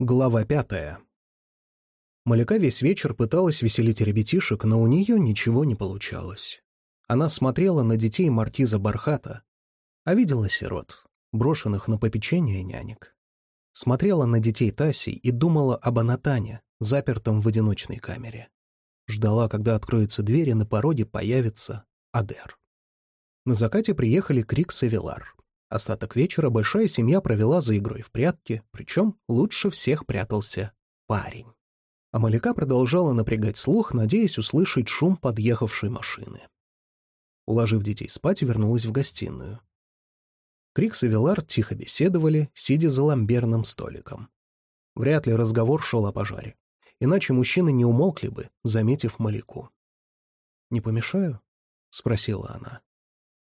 Глава пятая. Маляка весь вечер пыталась веселить ребятишек, но у нее ничего не получалось. Она смотрела на детей маркиза Бархата, а видела сирот, брошенных на попечение нянек. Смотрела на детей Таси и думала об Анатане, запертом в одиночной камере. Ждала, когда откроется дверь, и на пороге появится Адер. На закате приехали Крикс и Вилар. Остаток вечера большая семья провела за игрой в прятки, причем лучше всех прятался парень. А Маляка продолжала напрягать слух, надеясь услышать шум подъехавшей машины. Уложив детей спать, вернулась в гостиную. Крикс и Вилар тихо беседовали, сидя за ламберным столиком. Вряд ли разговор шел о пожаре. Иначе мужчины не умолкли бы, заметив Маляку. «Не помешаю?» — спросила она.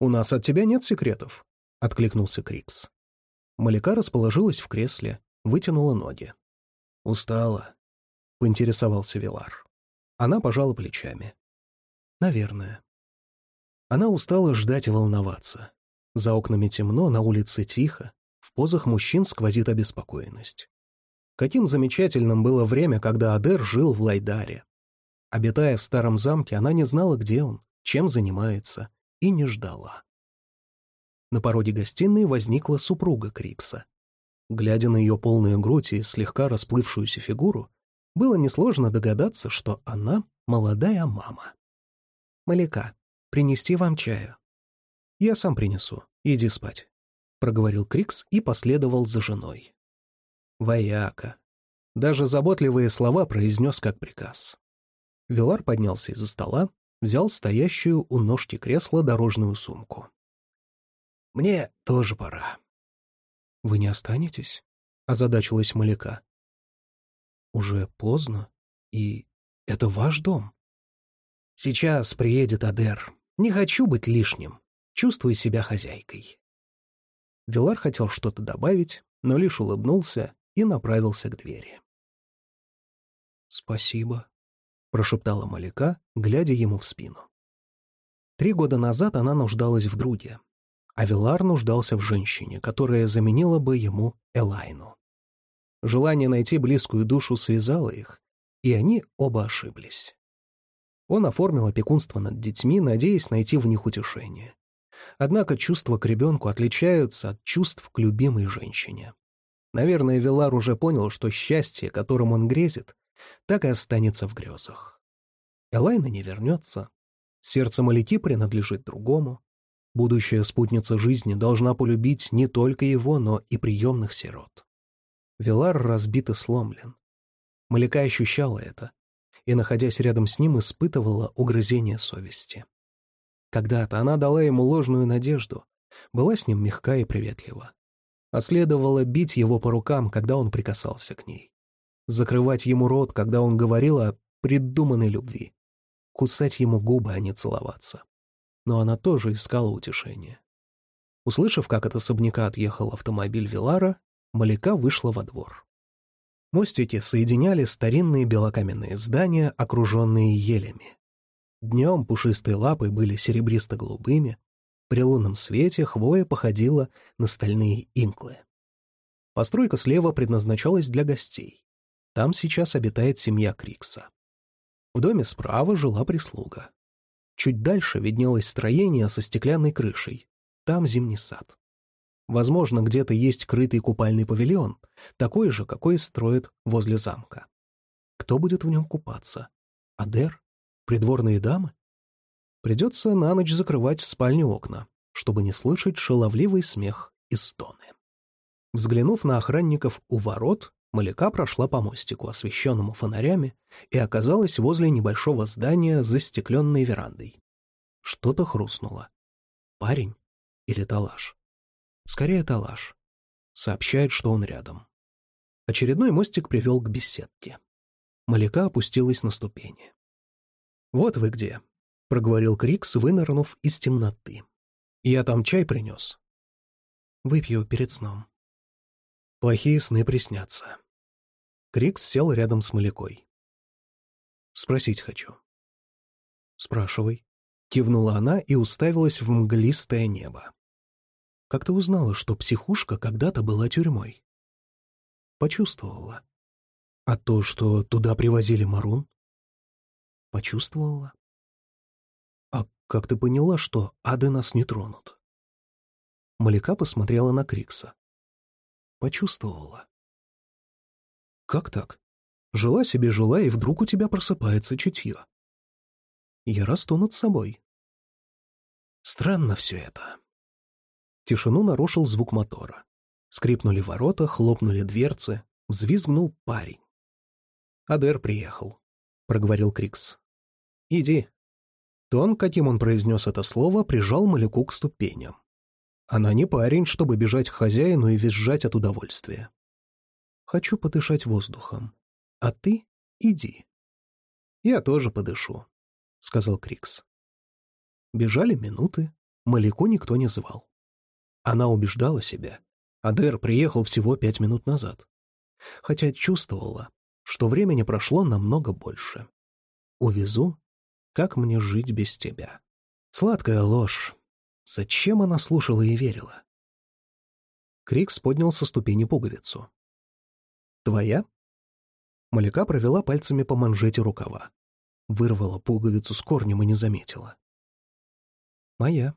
«У нас от тебя нет секретов», — откликнулся Крикс. Маляка расположилась в кресле, вытянула ноги. «Устала», — поинтересовался Вилар. Она пожала плечами. «Наверное». Она устала ждать и волноваться. За окнами темно, на улице тихо, в позах мужчин сквозит обеспокоенность. Каким замечательным было время, когда Адер жил в Лайдаре. Обитая в старом замке, она не знала, где он, чем занимается, и не ждала. На пороге гостиной возникла супруга Крикса. Глядя на ее полную грудь и слегка расплывшуюся фигуру, было несложно догадаться, что она молодая мама. «Маляка, принести вам чаю?» «Я сам принесу. Иди спать», — проговорил Крикс и последовал за женой. «Вояка». Даже заботливые слова произнес как приказ. Вилар поднялся из-за стола, взял стоящую у ножки кресла дорожную сумку. Мне тоже пора. Вы не останетесь? Озадачилась Маляка. Уже поздно, и это ваш дом. Сейчас приедет Адер. Не хочу быть лишним. Чувствую себя хозяйкой. Вилар хотел что-то добавить, но лишь улыбнулся и направился к двери. «Спасибо», — прошептала Маляка, глядя ему в спину. Три года назад она нуждалась в друге, Авилар нуждался в женщине, которая заменила бы ему Элайну. Желание найти близкую душу связало их, и они оба ошиблись. Он оформил опекунство над детьми, надеясь найти в них утешение. Однако чувства к ребенку отличаются от чувств к любимой женщине. Наверное, Вилар уже понял, что счастье, которым он грезит, так и останется в грезах. Элайна не вернется, сердце Маляки принадлежит другому, Будущая спутница жизни должна полюбить не только его, но и приемных сирот. Велар разбит и сломлен. Маляка ощущала это, и, находясь рядом с ним, испытывала угрызение совести. Когда-то она дала ему ложную надежду, была с ним мягка и приветлива. А следовало бить его по рукам, когда он прикасался к ней. Закрывать ему рот, когда он говорил о придуманной любви. Кусать ему губы, а не целоваться но она тоже искала утешения. Услышав, как от особняка отъехал автомобиль Вилара, Маляка вышла во двор. Мостики соединяли старинные белокаменные здания, окруженные елями. Днем пушистые лапы были серебристо-голубыми, при лунном свете хвоя походила на стальные инклы. Постройка слева предназначалась для гостей. Там сейчас обитает семья Крикса. В доме справа жила прислуга. Чуть дальше виднелось строение со стеклянной крышей. Там зимний сад. Возможно, где-то есть крытый купальный павильон, такой же, какой строят возле замка. Кто будет в нем купаться? Адер? Придворные дамы? Придется на ночь закрывать в спальне окна, чтобы не слышать шаловливый смех и стоны. Взглянув на охранников у ворот, Маляка прошла по мостику, освещенному фонарями, и оказалась возле небольшого здания с застекленной верандой. Что-то хрустнуло. Парень или талаш? Скорее талаш. Сообщает, что он рядом. Очередной мостик привел к беседке. Маляка опустилась на ступени. «Вот вы где», — проговорил Крикс, вынырнув из темноты. «Я там чай принес». «Выпью перед сном». «Плохие сны приснятся». Крикс сел рядом с Малякой. «Спросить хочу». «Спрашивай», — кивнула она и уставилась в мглистое небо. «Как ты узнала, что психушка когда-то была тюрьмой?» «Почувствовала. А то, что туда привозили Марун? Почувствовала. А как ты поняла, что ады нас не тронут? Маляка посмотрела на Крикса. Почувствовала. Как так? Жила себе жила, и вдруг у тебя просыпается чутье. Я расту над собой. Странно все это. Тишину нарушил звук мотора. Скрипнули ворота, хлопнули дверцы, взвизгнул парень. «Адер приехал», — проговорил Крикс. «Иди». Тон, каким он произнес это слово, прижал Маляку к ступеням. Она не парень, чтобы бежать к хозяину и визжать от удовольствия. «Хочу подышать воздухом. А ты иди». «Я тоже подышу», — сказал Крикс. Бежали минуты, Маляку никто не звал. Она убеждала себя. Адер приехал всего пять минут назад. Хотя чувствовала, что времени прошло намного больше. Увезу, как мне жить без тебя? Сладкая ложь. Зачем она слушала и верила? Крикс поднял со ступени пуговицу. «Твоя?» Маляка провела пальцами по манжете рукава. Вырвала пуговицу с корнем и не заметила. «Моя».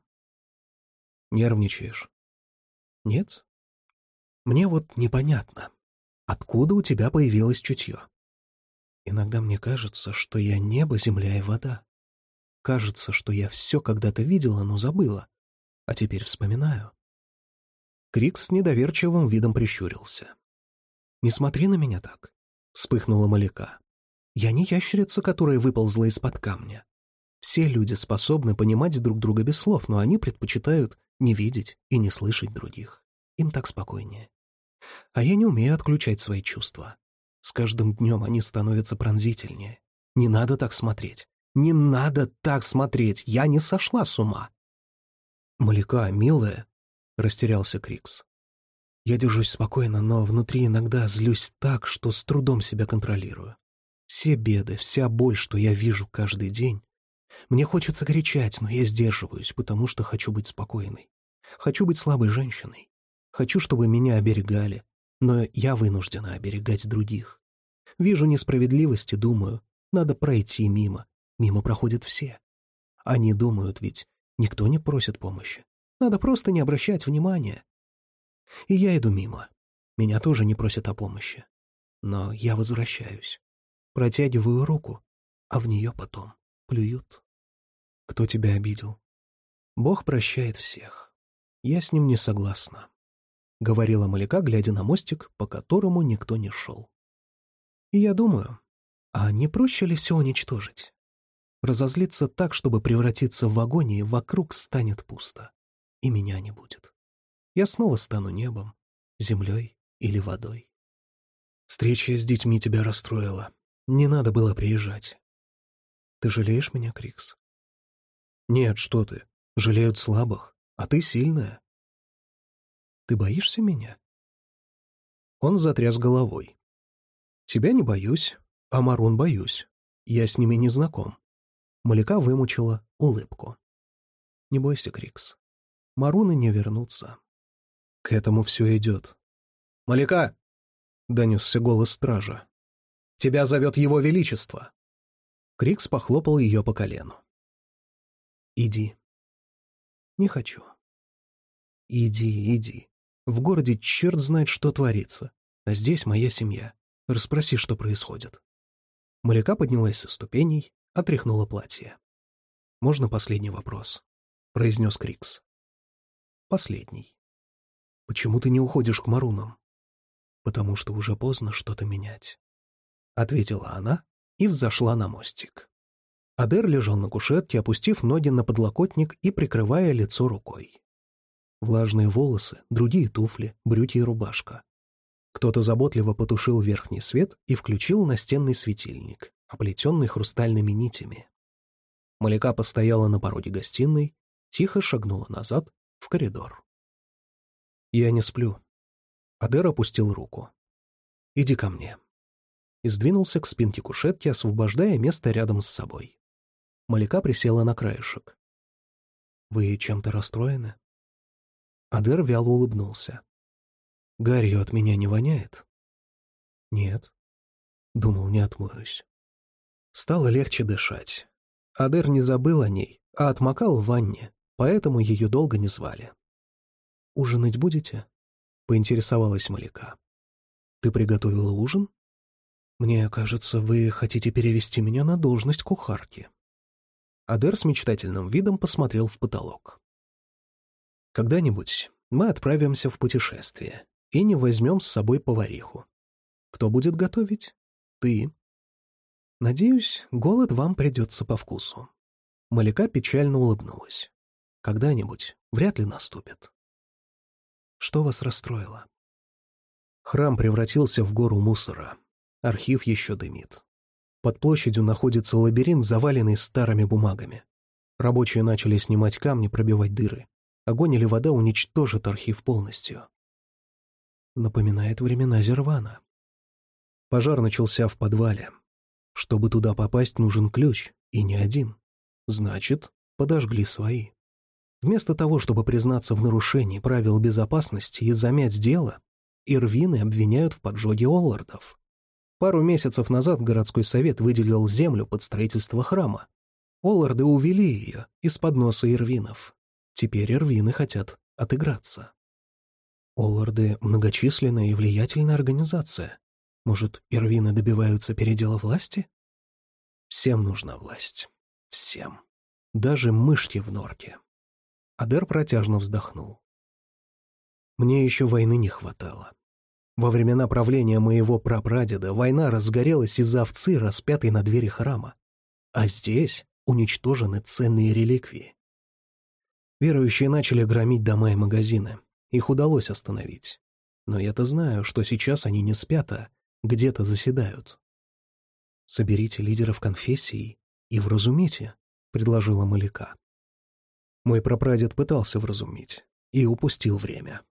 «Нервничаешь?» Нет? Мне вот непонятно, откуда у тебя появилось чутье? Иногда мне кажется, что я небо, земля и вода. Кажется, что я все когда-то видела, но забыла, а теперь вспоминаю. Крикс с недоверчивым видом прищурился. «Не смотри на меня так», — вспыхнула Маляка. «Я не ящерица, которая выползла из-под камня. Все люди способны понимать друг друга без слов, но они предпочитают не видеть и не слышать других. Им так спокойнее. А я не умею отключать свои чувства. С каждым днем они становятся пронзительнее. Не надо так смотреть. Не надо так смотреть. Я не сошла с ума. «Маляка, милая», — растерялся Крикс. «Я держусь спокойно, но внутри иногда злюсь так, что с трудом себя контролирую. Все беды, вся боль, что я вижу каждый день, мне хочется кричать, но я сдерживаюсь, потому что хочу быть спокойной. Хочу быть слабой женщиной. Хочу, чтобы меня оберегали, но я вынуждена оберегать других. Вижу несправедливость и думаю, надо пройти мимо. Мимо проходят все. Они думают ведь, никто не просит помощи. Надо просто не обращать внимания. И я иду мимо. Меня тоже не просят о помощи. Но я возвращаюсь. Протягиваю руку, а в нее потом плюют. Кто тебя обидел? Бог прощает всех. Я с ним не согласна, — говорила Маляка, глядя на мостик, по которому никто не шел. И я думаю, а не проще ли все уничтожить? Разозлиться так, чтобы превратиться в огонь, и вокруг станет пусто, и меня не будет. Я снова стану небом, землей или водой. Встреча с детьми тебя расстроила. Не надо было приезжать. Ты жалеешь меня, Крикс? Нет, что ты. Жалеют слабых, а ты сильная. Ты боишься меня? Он затряс головой. Тебя не боюсь, а Марун боюсь. Я с ними не знаком. Маляка вымучила улыбку. Не бойся, Крикс. Маруны не вернутся. К этому все идет. «Маляка!» — донесся голос стража. «Тебя зовет его величество!» Крикс похлопал ее по колену. Иди. Не хочу. Иди, иди. В городе черт знает, что творится. А здесь моя семья. Расспроси, что происходит. Маляка поднялась со ступеней, отряхнула платье. «Можно последний вопрос?» — произнес Крикс. «Последний. Почему ты не уходишь к Марунам?» «Потому что уже поздно что-то менять», — ответила она и взошла на мостик. Адер лежал на кушетке, опустив ноги на подлокотник и прикрывая лицо рукой. Влажные волосы, другие туфли, брюки и рубашка. Кто-то заботливо потушил верхний свет и включил настенный светильник, оплетенный хрустальными нитями. Маляка постояла на пороге гостиной, тихо шагнула назад, в коридор. «Я не сплю». Адер опустил руку. «Иди ко мне». И сдвинулся к спинке кушетки, освобождая место рядом с собой. Маляка присела на краешек. «Вы чем-то расстроены?» Адер вяло улыбнулся. «Гарью от меня не воняет?» «Нет». Думал, не отмоюсь. Стало легче дышать. Адер не забыл о ней, а отмокал в ванне, поэтому ее долго не звали. «Ужинать будете?» — поинтересовалась Маляка. «Ты приготовила ужин?» «Мне кажется, вы хотите перевести меня на должность кухарки». Адер с мечтательным видом посмотрел в потолок. «Когда-нибудь мы отправимся в путешествие и не возьмем с собой повариху. Кто будет готовить? Ты. Надеюсь, голод вам придется по вкусу». Маляка печально улыбнулась. «Когда-нибудь вряд ли наступит». «Что вас расстроило?» Храм превратился в гору мусора. Архив еще дымит. Под площадью находится лабиринт, заваленный старыми бумагами. Рабочие начали снимать камни, пробивать дыры. Огонь или вода уничтожит архив полностью. Напоминает времена Зервана. Пожар начался в подвале. Чтобы туда попасть, нужен ключ, и не один. Значит, подожгли свои. Вместо того, чтобы признаться в нарушении правил безопасности и замять дело, Ирвины обвиняют в поджоге Оллардов. Пару месяцев назад городской совет выделил землю под строительство храма. Олларды увели ее из-под носа Ирвинов. Теперь Ирвины хотят отыграться. Олларды — многочисленная и влиятельная организация. Может, Ирвины добиваются передела власти? Всем нужна власть. Всем. Даже мышки в норке. Адер протяжно вздохнул. Мне еще войны не хватало. Во времена правления моего прапрадеда война разгорелась из-за овцы, распятой на двери храма. А здесь уничтожены ценные реликвии. Верующие начали громить дома и магазины. Их удалось остановить. Но я-то знаю, что сейчас они не спят, а где-то заседают. «Соберите лидеров конфессий и вразумите», — предложила Маляка. Мой прапрадед пытался вразумить и упустил время.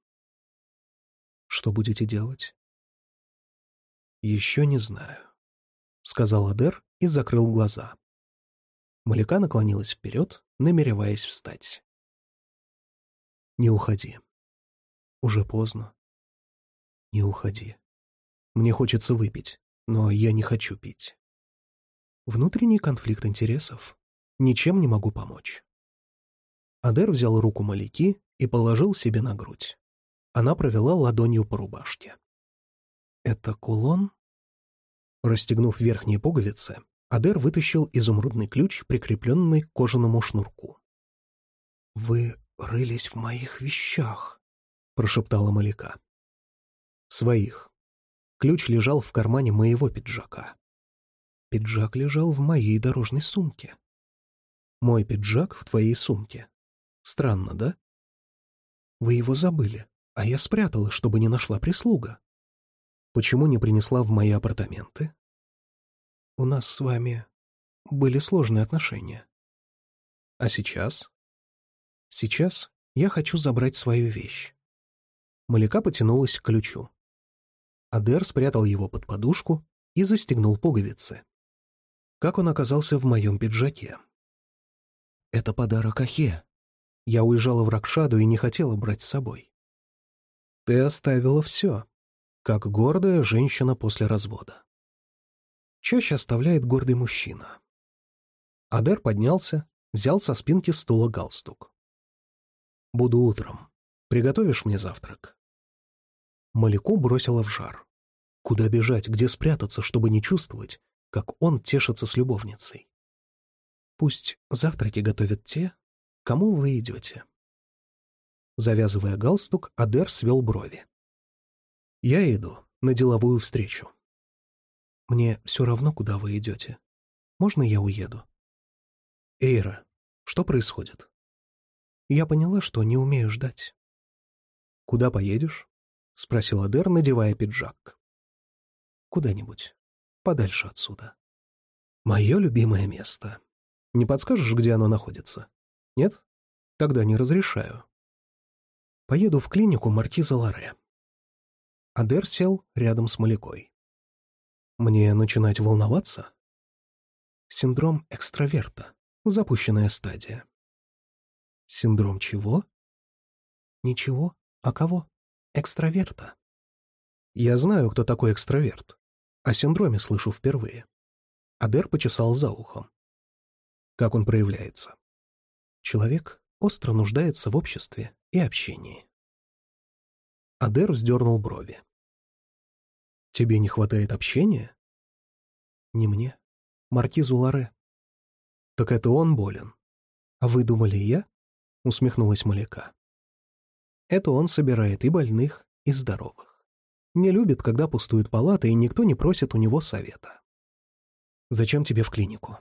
Что будете делать? Еще не знаю, сказал Адер и закрыл глаза. Маляка наклонилась вперед, намереваясь встать. Не уходи. Уже поздно. Не уходи. Мне хочется выпить, но я не хочу пить. Внутренний конфликт интересов. Ничем не могу помочь. Адер взял руку Маляки и положил себе на грудь. Она провела ладонью по рубашке. «Это кулон?» Расстегнув верхние пуговицы, Адер вытащил изумрудный ключ, прикрепленный к кожаному шнурку. «Вы рылись в моих вещах», — прошептала Маляка. «В своих. Ключ лежал в кармане моего пиджака. Пиджак лежал в моей дорожной сумке. Мой пиджак в твоей сумке. Странно, да? Вы его забыли а я спрятала, чтобы не нашла прислуга. Почему не принесла в мои апартаменты? У нас с вами были сложные отношения. А сейчас? Сейчас я хочу забрать свою вещь. Маляка потянулась к ключу. Адер спрятал его под подушку и застегнул пуговицы. Как он оказался в моем пиджаке? Это подарок Ахе. Я уезжала в Ракшаду и не хотела брать с собой. Ты оставила все, как гордая женщина после развода. Чаще оставляет гордый мужчина. Адер поднялся, взял со спинки стула галстук. «Буду утром. Приготовишь мне завтрак?» Маляку бросила в жар. Куда бежать, где спрятаться, чтобы не чувствовать, как он тешится с любовницей? Пусть завтраки готовят те, кому вы идете. Завязывая галстук, Адер свел брови. «Я иду на деловую встречу. Мне все равно, куда вы идете. Можно я уеду?» «Эйра, что происходит?» «Я поняла, что не умею ждать». «Куда поедешь?» — спросил Адер, надевая пиджак. «Куда-нибудь. Подальше отсюда. Мое любимое место. Не подскажешь, где оно находится? Нет? Тогда не разрешаю». Поеду в клинику маркиза Ларе. Адер сел рядом с Малякой. Мне начинать волноваться? Синдром экстраверта. Запущенная стадия. Синдром чего? Ничего. А кого? Экстраверта. Я знаю, кто такой экстраверт. О синдроме слышу впервые. Адер почесал за ухом. Как он проявляется? Человек остро нуждается в обществе и общении. Адер вздернул брови. Тебе не хватает общения? Не мне. Маркизу Ларе. Так это он болен. А вы думали, я? Усмехнулась Маляка. Это он собирает и больных, и здоровых. Не любит, когда пустуют палаты, и никто не просит у него совета. Зачем тебе в клинику?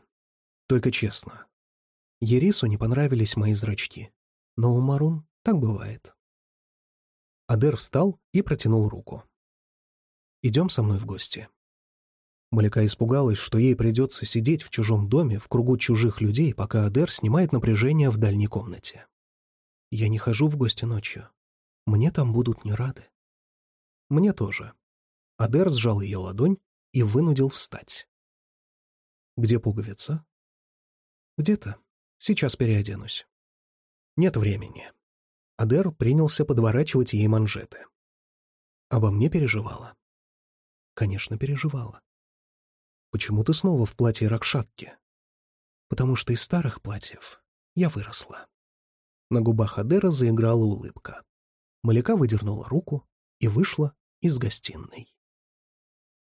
Только честно. Ерису не понравились мои зрачки. Но у Марун так бывает. Адер встал и протянул руку. Идем со мной в гости». Маляка испугалась, что ей придется сидеть в чужом доме в кругу чужих людей, пока Адер снимает напряжение в дальней комнате. «Я не хожу в гости ночью. Мне там будут не рады». «Мне тоже». Адер сжал ее ладонь и вынудил встать. «Где пуговица?» «Где-то. Сейчас переоденусь». «Нет времени». Адер принялся подворачивать ей манжеты. Обо мне переживала. Конечно, переживала. Почему ты снова в платье Ракшатки? Потому что из старых платьев я выросла. На губах Адера заиграла улыбка. Маляка выдернула руку и вышла из гостиной.